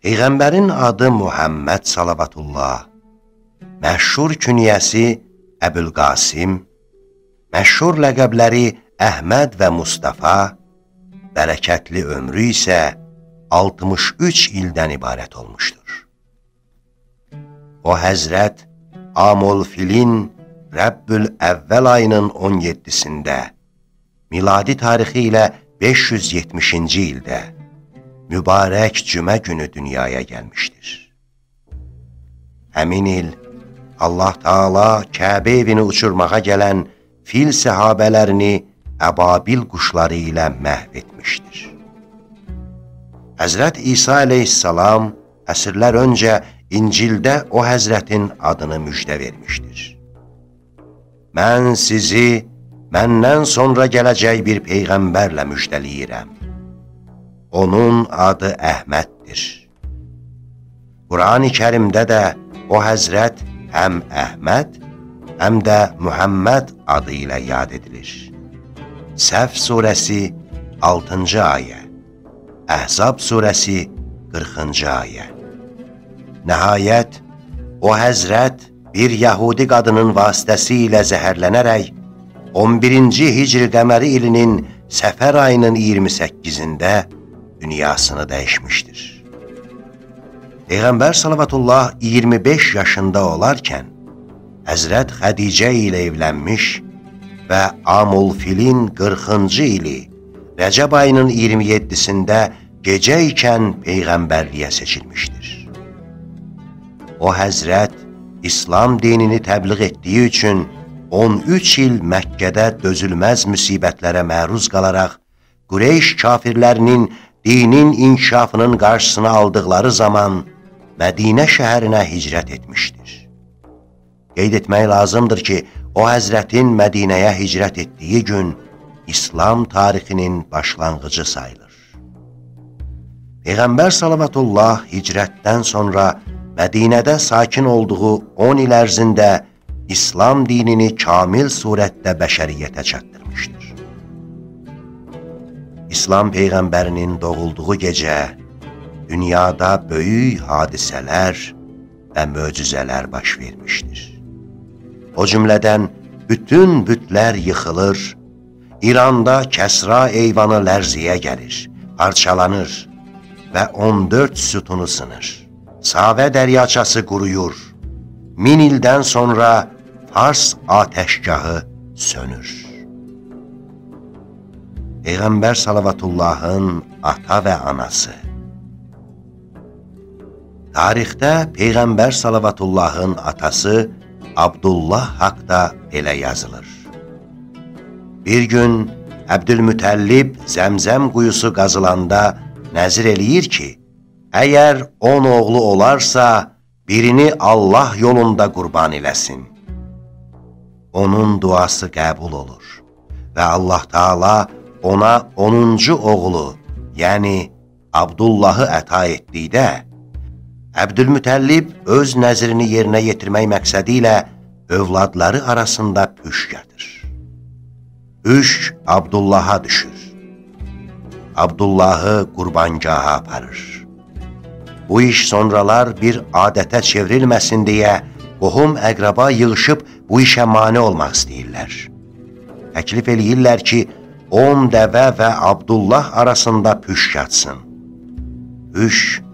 Peyğəmbərin adı Muhammed salavatullah, məşhur künyəsi Əbülqasim, məşhur ləqəbləri Əhməd və Mustafa, bərəkətli ömrü isə 63 ildən ibarət olmuşdur. O həzrət Amol Filin Rəbbül Əvvəl ayının 17-sində, miladi tarixi ilə 570-ci ildə, mübarək cümə günü dünyaya gəlmişdir. Həmin il Allah Taala Kəbə evini uçurmağa gələn fil səhabələrini əbabil quşları ilə məhv etmişdir. Həzrət İsa əleyhissalam əsrlər öncə İncildə o həzrətin adını müjdə vermişdir. Mən sizi məndən sonra gələcək bir peyğəmbərlə müjdəliyirəm. Onun adı Əhməddir. Qurani kərimdə də o həzrət həm Əhməd, həm də Mühəmməd adı ilə yad edilir. Səf surəsi 6-cı ayə, Əhzab surəsi 40-cı ayə. Nəhayət, o həzrət bir yəhudi qadının vasitəsilə zəhərlənərək 11-ci hicri qəməri ilinin səfər ayının 28-də dünyasını dəyişmişdir. Peyğəmbər salavatullah 25 yaşında olarkən Həzrət Xədicə ilə evlənmiş və Amul Filin 40-cı ili Rəcəb ayının 27-sində gecə ikən Peyğəmbərliyə seçilmişdir. O Həzrət İslam dinini təbliğ etdiyi üçün 13 il Məkkədə dözülməz müsibətlərə məruz qalaraq Qureyş kafirlərinin dinin inkişafının qarşısını aldıqları zaman Mədinə şəhərinə hicrət etmişdir. Qeyd etmək lazımdır ki, o həzrətin Mədinəyə hicrət etdiyi gün İslam tarixinin başlanğıcı sayılır. Peyğəmbər salavatullah hicrətdən sonra Mədinədə sakin olduğu 10 il ərzində İslam dinini kamil surətdə bəşəriyyətə çatdırmışdır. İslam Peyğəmbərinin doğulduğu gecə dünyada böyük hadisələr və möcüzələr baş vermişdir. O cümlədən bütün bütlər yıxılır, İranda kəsra eyvanı lərziyə gəlir, parçalanır və 14 sütunu sınır. Savə dəryaçası quruyur, min ildən sonra Fars atəşgahı sönür. Peyğəmbər salavatullahın ata və anası. Tarixdə Peyğəmbər salavatullahın atası Abdullah haqda belə yazılır. Bir gün Əbdülmütəllib zəmzəm quyusu qazılanda nəzir eləyir ki, əgər on oğlu olarsa, birini Allah yolunda qurban eləsin. Onun duası qəbul olur və Allah Taala ona 10-cu oğlu, yəni Abdullahı əta etdikdə, Əbdülmütəllib öz nəzrini yerinə yetirmək məqsədi ilə övladları arasında püşk yatır. Püşk Abdullaha düşür. Abdullahı qurbangaha aparır. Bu iş sonralar bir adətə çevrilməsin deyə qohum əqraba yığışıb bu işə mane olmaq istəyirlər. Təklif eləyirlər ki, 10 dəvə və Abdullah arasında püşk atsın. Püşk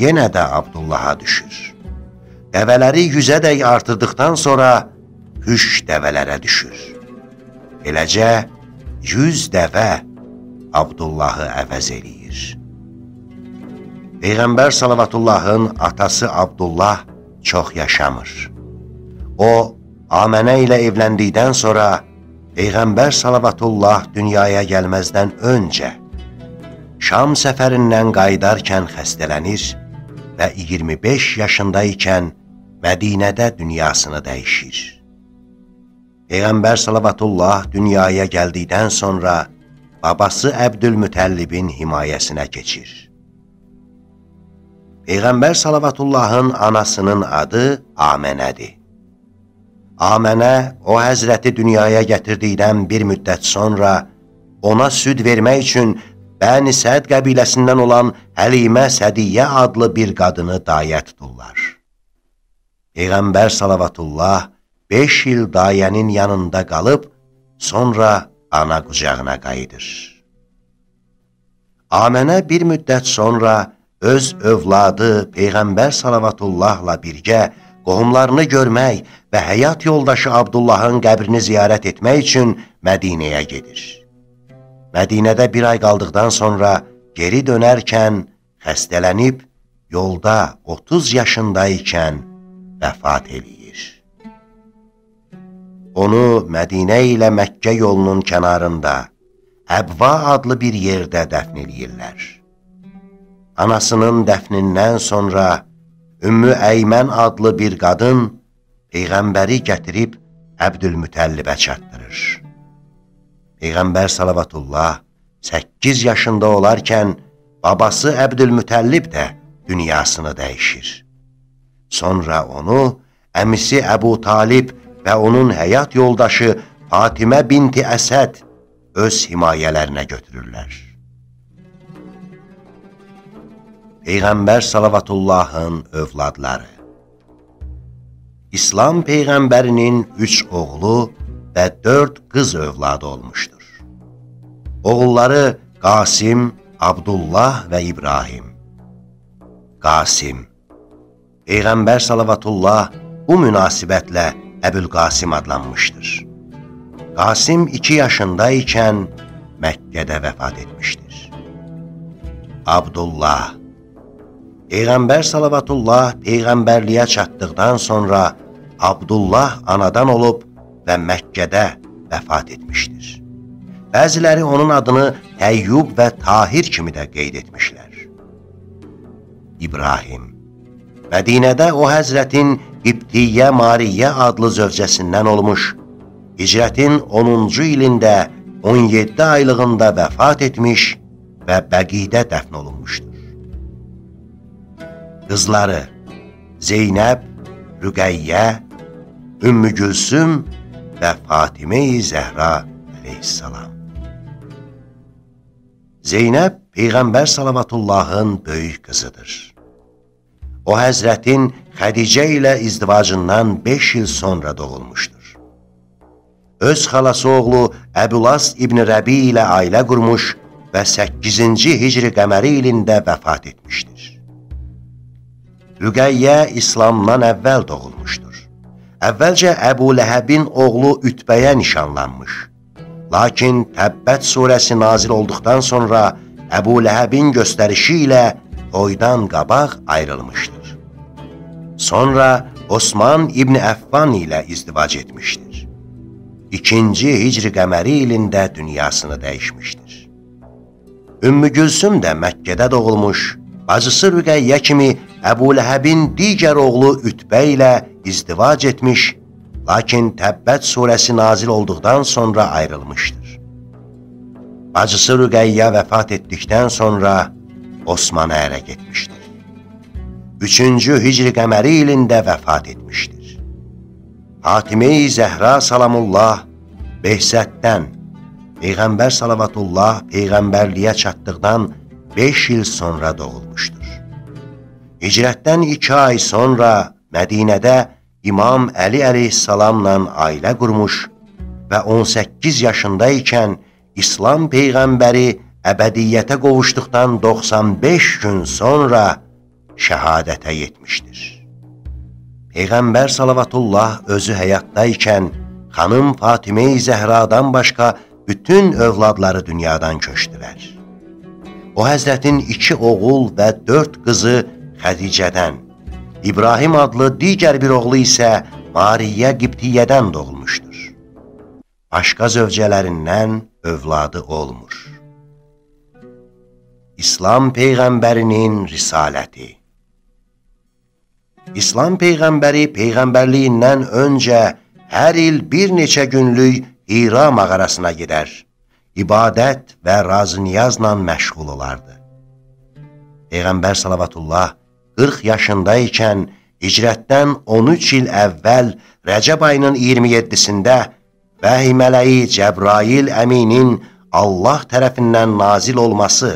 yenə də Abdullaha düşür. Dəvələri yüzədək artırdıqdan sonra püşk dəvələrə düşür. Eləcə, yüz dəvə Abdullahı əvəz eləyir. Peyğəmbər salavatullahın atası Abdullah çox yaşamır. O, Amənə ilə evləndikdən sonra Peyğəmbər salavatullah dünyaya gəlməzdən öncə Şam səfərindən qaydarkən xəstələnir və 25 yaşında ikən Mədinədə dünyasını dəyişir. Peyğəmbər salavatullah dünyaya gəldikdən sonra babası Əbdülmütəllibin himayəsinə keçir. Peyğəmbər salavatullahın anasının adı Amənədir. Amənə o həzrəti dünyaya gətirdikdən bir müddət sonra ona süd vermək üçün Bəni Səd qəbiləsindən olan Həlimə Sədiyyə adlı bir qadını dayə tuturlar. Peyğəmbər salavatullah 5 il dayənin yanında qalıb, sonra ana qucağına qayıdır. Amənə bir müddət sonra öz övladı Peyğəmbər salavatullahla birgə qohumlarını görmək və həyat yoldaşı Abdullahın qəbrini ziyarət etmək üçün Mədinəyə gedir. Mədinədə bir ay qaldıqdan sonra geri dönərkən xəstələnib yolda 30 yaşındaykən vəfat eləyir. Onu Mədinə ilə Məkkə yolunun kənarında Əbva adlı bir yerdə dəfn eləyirlər. Anasının dəfnindən sonra Ümmü Əymən adlı bir qadın Peyğəmbəri gətirib Əbdülmütəllibə çatdırır. Peyğəmbər salavatullah 8 yaşında olarkən babası Əbdülmütəllib də dünyasını dəyişir. Sonra onu əmisi Əbu Talib və onun həyat yoldaşı Fatimə binti Əsəd öz himayələrinə götürürlər. Peyğəmbər salavatullahın övladları İslam Peyğəmbərinin üç oğlu və dörd qız övladı olmuşdur. Oğulları Qasim, Abdullah və İbrahim. Qasim Peyğəmbər salavatullah bu münasibətlə Əbülqasim adlanmışdır. Qasim 2 yaşında ikən Məkkədə vəfat etmişdir. Abdullah Peyğəmbər salavatullah Peyğəmbərliyə çatdıqdan sonra Abdullah anadan olub və Məkkədə vəfat etmişdir. Bəziləri onun adını Təyyub və Tahir kimi də qeyd etmişlər. İbrahim Mədinədə o həzrətin İbtiyyə Mariyyə adlı zövcəsindən olmuş, hicrətin 10-cu ilində 17 aylığında vəfat etmiş və bəqidə dəfn olunmuşdur qızları Zeynəb, Rüqəyyə, Ümmü Gülsüm və Fatimə-i Zəhra əleyhissalam. Zeynəb Peyğəmbər salavatullahın böyük qızıdır. O həzrətin Xədicə ilə izdivacından 5 il sonra doğulmuşdur. Öz xalası oğlu Əbulas İbn Rəbi ilə ailə qurmuş və 8-ci hicri qəməri ilində vəfat etmişdir. Rüqəyyə İslamdan əvvəl doğulmuşdur. Əvvəlcə Əbu Ləhəbin oğlu Ütbəyə nişanlanmış. Lakin Təbbət surəsi nazil olduqdan sonra Əbu Ləhəbin göstərişi ilə toydan qabaq ayrılmışdır. Sonra Osman İbn Əffan ilə izdivac etmişdir. İkinci hicri qəməri ilində dünyasını dəyişmişdir. Ümmü Gülsüm də Məkkədə doğulmuş, bacısı Rüqəyyə kimi Əbu Ləhəbin digər oğlu Ütbə ilə izdivac etmiş, lakin Təbbət surəsi nazil olduqdan sonra ayrılmışdır. Bacısı Rüqəyyə vəfat etdikdən sonra Osman'a ərə getmişdir. Üçüncü hicri qəməri ilində vəfat etmişdir. Fatimə-i Zəhra salamullah Behzətdən, Peyğəmbər salavatullah Peyğəmbərliyə çatdıqdan 5 il sonra doğulmuşdur. Hicrətdən 2 ay sonra Mədinədə İmam Əli əleyhissalamla ailə qurmuş və 18 yaşında ikən İslam Peyğəmbəri əbədiyyətə qovuşduqdan 95 gün sonra şəhadətə yetmişdir. Peyğəmbər salavatullah özü həyatda ikən xanım Fatimə-i Zəhradan başqa bütün övladları dünyadan köçdülər o həzrətin iki oğul və dörd qızı Xədicədən, İbrahim adlı digər bir oğlu isə Mariyyə Qibtiyyədən doğulmuşdur. Başqa zövcələrindən övladı olmur. İslam Peyğəmbərinin Risaləti İslam Peyğəmbəri Peyğəmbərliyindən öncə hər il bir neçə günlük Hira mağarasına gedər ibadət və razı-niyazla məşğul olardı. Peyğəmbər salavatullah 40 yaşında ikən icrətdən 13 il əvvəl Rəcəb ayının 27-sində vəhi mələyi Cəbrail əminin Allah tərəfindən nazil olması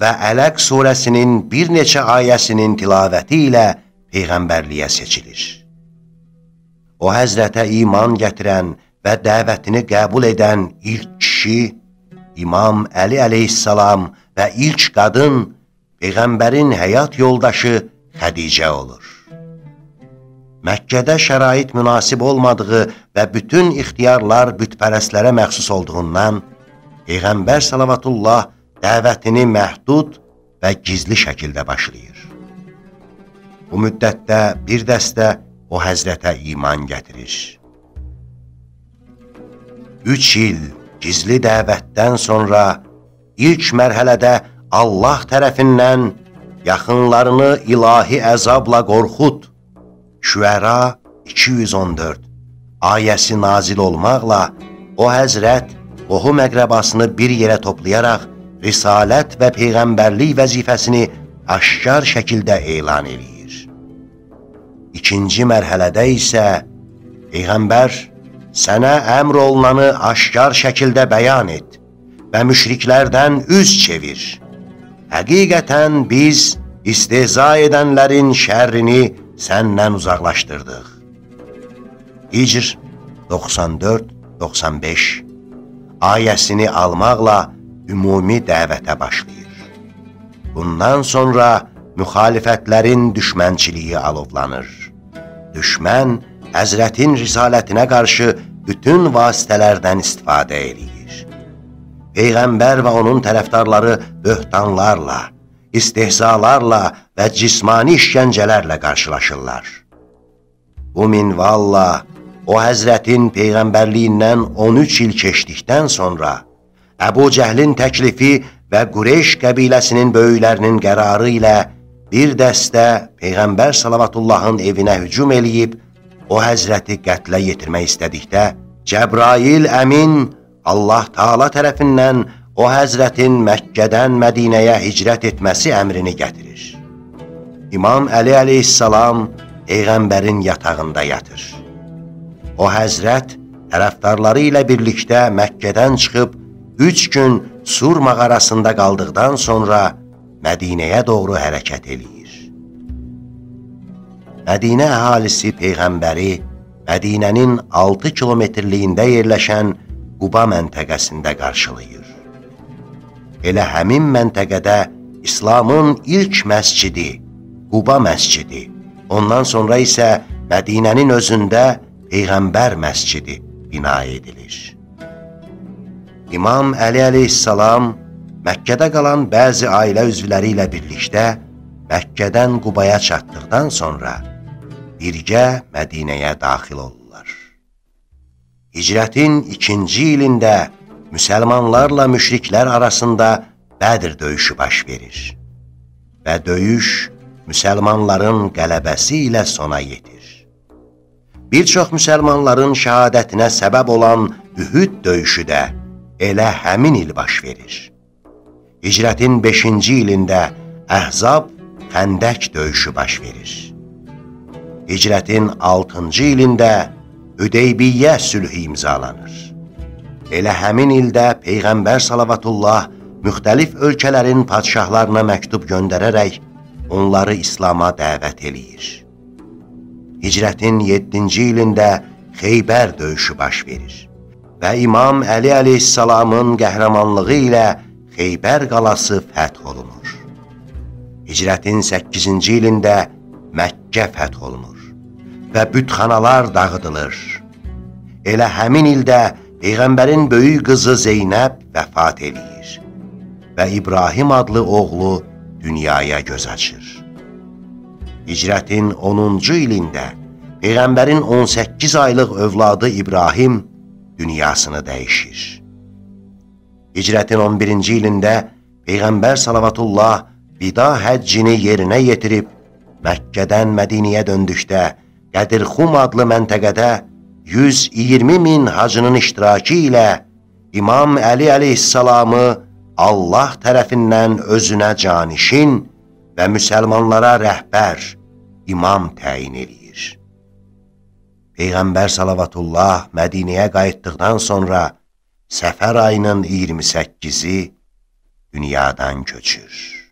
və Ələq surəsinin bir neçə ayəsinin tilavəti ilə Peyğəmbərliyə seçilir. O həzrətə iman gətirən və dəvətini qəbul edən ilk kişi, İmam Əli əleyhissalam və ilk qadın Peyğəmbərin həyat yoldaşı Xədicə olur. Məkkədə şərait münasib olmadığı və bütün ixtiyarlar bütpərəslərə məxsus olduğundan, Peyğəmbər salavatullah dəvətini məhdud və gizli şəkildə başlayır. Bu müddətdə bir dəstə o həzrətə iman gətirir. Üç il gizli dəvətdən sonra ilk mərhələdə Allah tərəfindən yaxınlarını ilahi əzabla qorxud, Şüəra 214 ayəsi nazil olmaqla o həzrət qohum əqrəbasını bir yerə toplayaraq risalət və peyğəmbərlik vəzifəsini aşkar şəkildə elan eləyir. İkinci mərhələdə isə Peyğəmbər sənə əmr olunanı aşkar şəkildə bəyan et və müşriklərdən üz çevir. Həqiqətən biz istehza edənlərin şərrini səndən uzaqlaşdırdıq. Hicr 94-95 ayəsini almaqla ümumi dəvətə başlayır. Bundan sonra müxalifətlərin düşmənçiliyi alovlanır. Düşmən Həzrətin risalətinə qarşı bütün vasitələrdən istifadə edir. Peyğəmbər və onun tərəfdarları böhtanlarla, istehzalarla və cismani işgəncələrlə qarşılaşırlar. Bu minvalla o həzrətin peyğəmbərliyindən 13 il keçdikdən sonra Əbu Cəhlin təklifi və Qureyş qəbiləsinin böyüklərinin qərarı ilə bir dəstə Peyğəmbər salavatullahın evinə hücum eləyib, o həzrəti qətlə yetirmək istədikdə, Cəbrail əmin Allah Taala tərəfindən o həzrətin Məkkədən Mədinəyə hicrət etməsi əmrini gətirir. İmam Əli əleyhissalam Peyğəmbərin yatağında yatır. O həzrət tərəfdarları ilə birlikdə Məkkədən çıxıb üç gün Sur mağarasında qaldıqdan sonra Mədinəyə doğru hərəkət eləyir. Mədinə əhalisi Peyğəmbəri Mədinənin 6 kilometrliyində yerləşən Quba məntəqəsində qarşılayır elə həmin məntəqədə İslamın ilk məscidi, Quba məscidi, ondan sonra isə Mədinənin özündə Peyğəmbər məscidi bina edilir. İmam Əli əleyhissalam Məkkədə qalan bəzi ailə üzvləri ilə birlikdə Məkkədən Qubaya çatdıqdan sonra birgə Mədinəyə daxil olurlar. Hicrətin ikinci ilində müsəlmanlarla müşriklər arasında Bədir döyüşü baş verir və döyüş müsəlmanların qələbəsi ilə sona yetir. Bir çox müsəlmanların şəhadətinə səbəb olan Ühüd döyüşü də elə həmin il baş verir. Hicrətin 5-ci ilində Əhzab Xəndək döyüşü baş verir. Hicrətin 6-cı ilində Üdeybiyyə sülhü imzalanır. Elə həmin ildə Peyğəmbər salavatullah müxtəlif ölkələrin padşahlarına məktub göndərərək onları İslama dəvət eləyir. Hicrətin 7-ci ilində Xeybər döyüşü baş verir və İmam Əli əleyhissalamın qəhrəmanlığı ilə Xeybər qalası fəth olunur. Hicrətin 8-ci ilində Məkkə fəth olunur və bütxanalar dağıdılır. Elə həmin ildə Peyğəmbərin böyük qızı Zeynəb vəfat eləyir və İbrahim adlı oğlu dünyaya göz açır. Hicrətin 10-cu ilində Peyğəmbərin 18 aylıq övladı İbrahim dünyasını dəyişir. Hicrətin 11-ci ilində Peyğəmbər salavatullah vida həccini yerinə yetirib Məkkədən Mədiniyə döndükdə Qədirxum adlı məntəqədə 120 min hacının iştirakı ilə İmam Əli əleyhissalamı Allah tərəfindən özünə canişin və müsəlmanlara rəhbər, imam təyin eləyir. Peyğəmbər salavatullah Mədinəyə qayıtdıqdan sonra Səfər ayının 28-i dünyadan köçür.